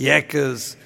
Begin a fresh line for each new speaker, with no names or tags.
yakkers,